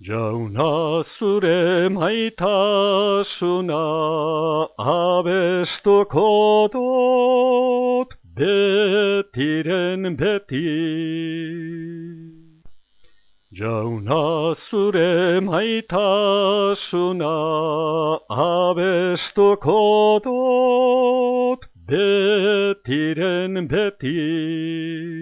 Jauna zure maitasuna abestuko dut betiren beti. Jauna zure maitasuna abestuko dut betiren beti.